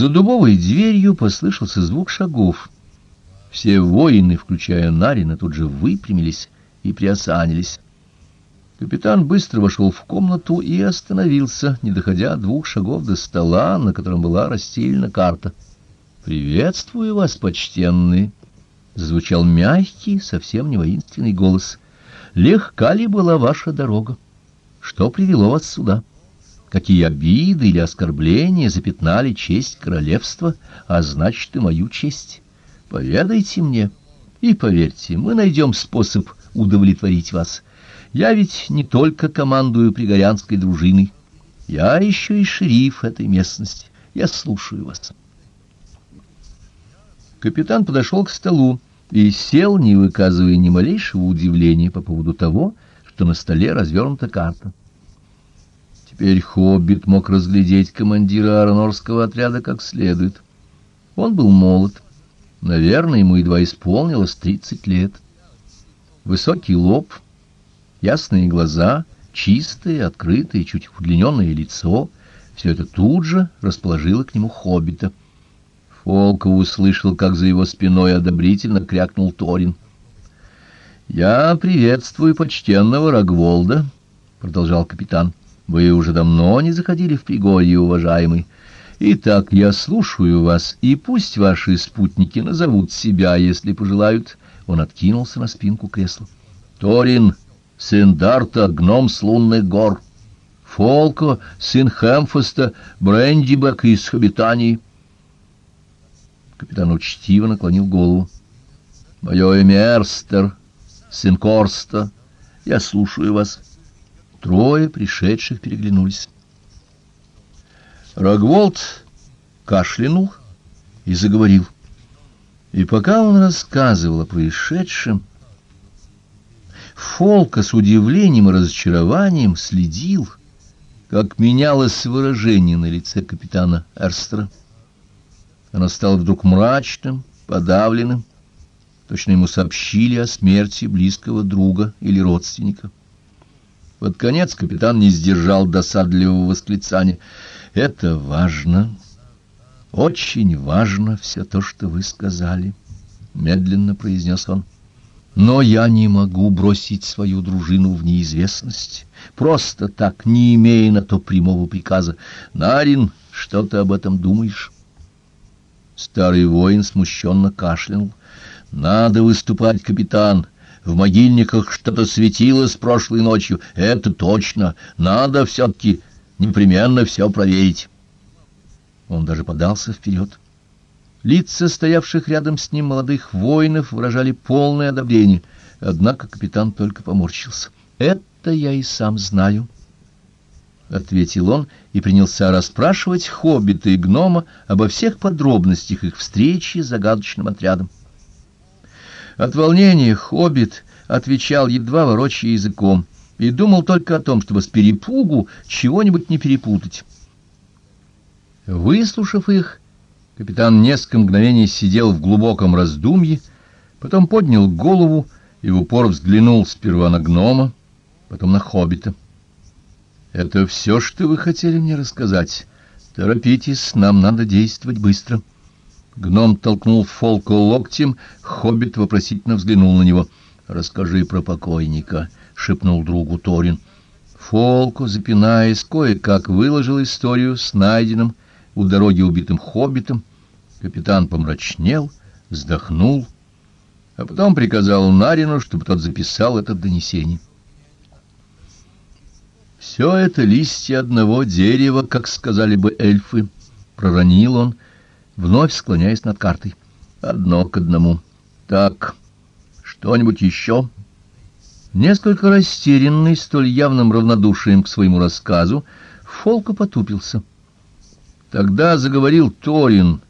За дубовой дверью послышался звук шагов. Все воины, включая Нарина, тут же выпрямились и приосанились. Капитан быстро вошел в комнату и остановился, не доходя двух шагов до стола, на котором была расстелена карта. «Приветствую вас, почтенные!» — звучал мягкий, совсем не воинственный голос. «Легка ли была ваша дорога? Что привело вас сюда?» Какие обиды или оскорбления запятнали честь королевства, а значит и мою честь. Поведайте мне, и поверьте, мы найдем способ удовлетворить вас. Я ведь не только командую пригорянской дружиной, я еще и шериф этой местности. Я слушаю вас. Капитан подошел к столу и сел, не выказывая ни малейшего удивления по поводу того, что на столе развернута карта. Теперь хоббит мог разглядеть командира арнорского отряда как следует. Он был молод. Наверное, ему едва исполнилось тридцать лет. Высокий лоб, ясные глаза, чистое, открытое, чуть удлиненное лицо — все это тут же расположило к нему хоббита. Фолков услышал, как за его спиной одобрительно крякнул Торин. «Я приветствую почтенного Рогволда», — продолжал капитан. Вы уже давно не заходили в Пригорье, уважаемый. Итак, я слушаю вас, и пусть ваши спутники назовут себя, если пожелают. Он откинулся на спинку кресла. Торин, сын Дарта, гном с лунных гор. Фолко, сын Хэмфоста, Брендибек из Хобитании. Капитан учтиво наклонил голову. Мое имя Эрстер, сын Корста. Я слушаю вас. Трое пришедших переглянулись. Рогволд кашлянул и заговорил. И пока он рассказывал о происшедшем, Фолка с удивлением и разочарованием следил, как менялось выражение на лице капитана Эрстера. Оно стало вдруг мрачным, подавленным. Точно ему сообщили о смерти близкого друга или родственника. Под конец капитан не сдержал досадливого восклицания. «Это важно, очень важно все то, что вы сказали», — медленно произнес он. «Но я не могу бросить свою дружину в неизвестность, просто так, не имея на то прямого приказа. Нарин, что ты об этом думаешь?» Старый воин смущенно кашлянул. «Надо выступать, капитан!» В могильниках что-то светилось прошлой ночью. Это точно. Надо все-таки непременно все проверить. Он даже подался вперед. Лица стоявших рядом с ним молодых воинов выражали полное одобрение. Однако капитан только поморщился. «Это я и сам знаю», — ответил он и принялся расспрашивать хоббита и гнома обо всех подробностях их встречи с загадочным отрядом. От волнения хоббит отвечал, едва ворочая языком, и думал только о том, чтобы с перепугу чего-нибудь не перепутать. Выслушав их, капитан несколько мгновений сидел в глубоком раздумье, потом поднял голову и в упор взглянул сперва на гнома, потом на хоббита. — Это все, что вы хотели мне рассказать? Торопитесь, нам надо действовать быстро. — Гном толкнул Фолку локтем, хоббит вопросительно взглянул на него. «Расскажи про покойника», — шепнул другу Торин. Фолку, запинаясь, кое-как выложил историю с найденным у дороги убитым хоббитом. Капитан помрачнел, вздохнул, а потом приказал Нарину, чтобы тот записал это донесение. «Все это листья одного дерева, как сказали бы эльфы», — проронил он, — вновь склоняясь над картой. Одно к одному. Так, что-нибудь еще? Несколько растерянный столь явным равнодушием к своему рассказу, Фолка потупился. Тогда заговорил Торин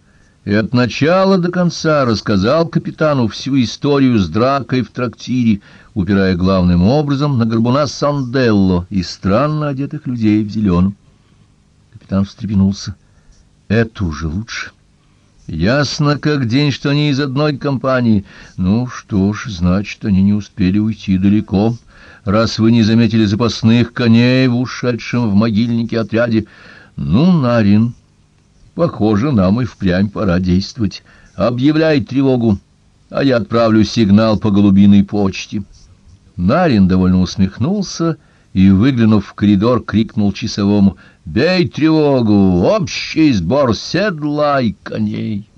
и от начала до конца рассказал капитану всю историю с дракой в трактире, упирая главным образом на горбуна Санделло и странно одетых людей в зеленом. Капитан встрепенулся. Это уже лучше. Ясно как день, что они из одной компании. Ну что ж, значит, они не успели уйти далеко. Раз вы не заметили запасных коней в ушедшем в могильнике отряде. Ну, Нарин, Похоже, нам и впрямь пора действовать. Объявляй тревогу, а я отправлю сигнал по голубиной почте. Нарин довольно усмехнулся и, выглянув в коридор, крикнул часовому «Бей тревогу! Общий сбор! Седлай коней!»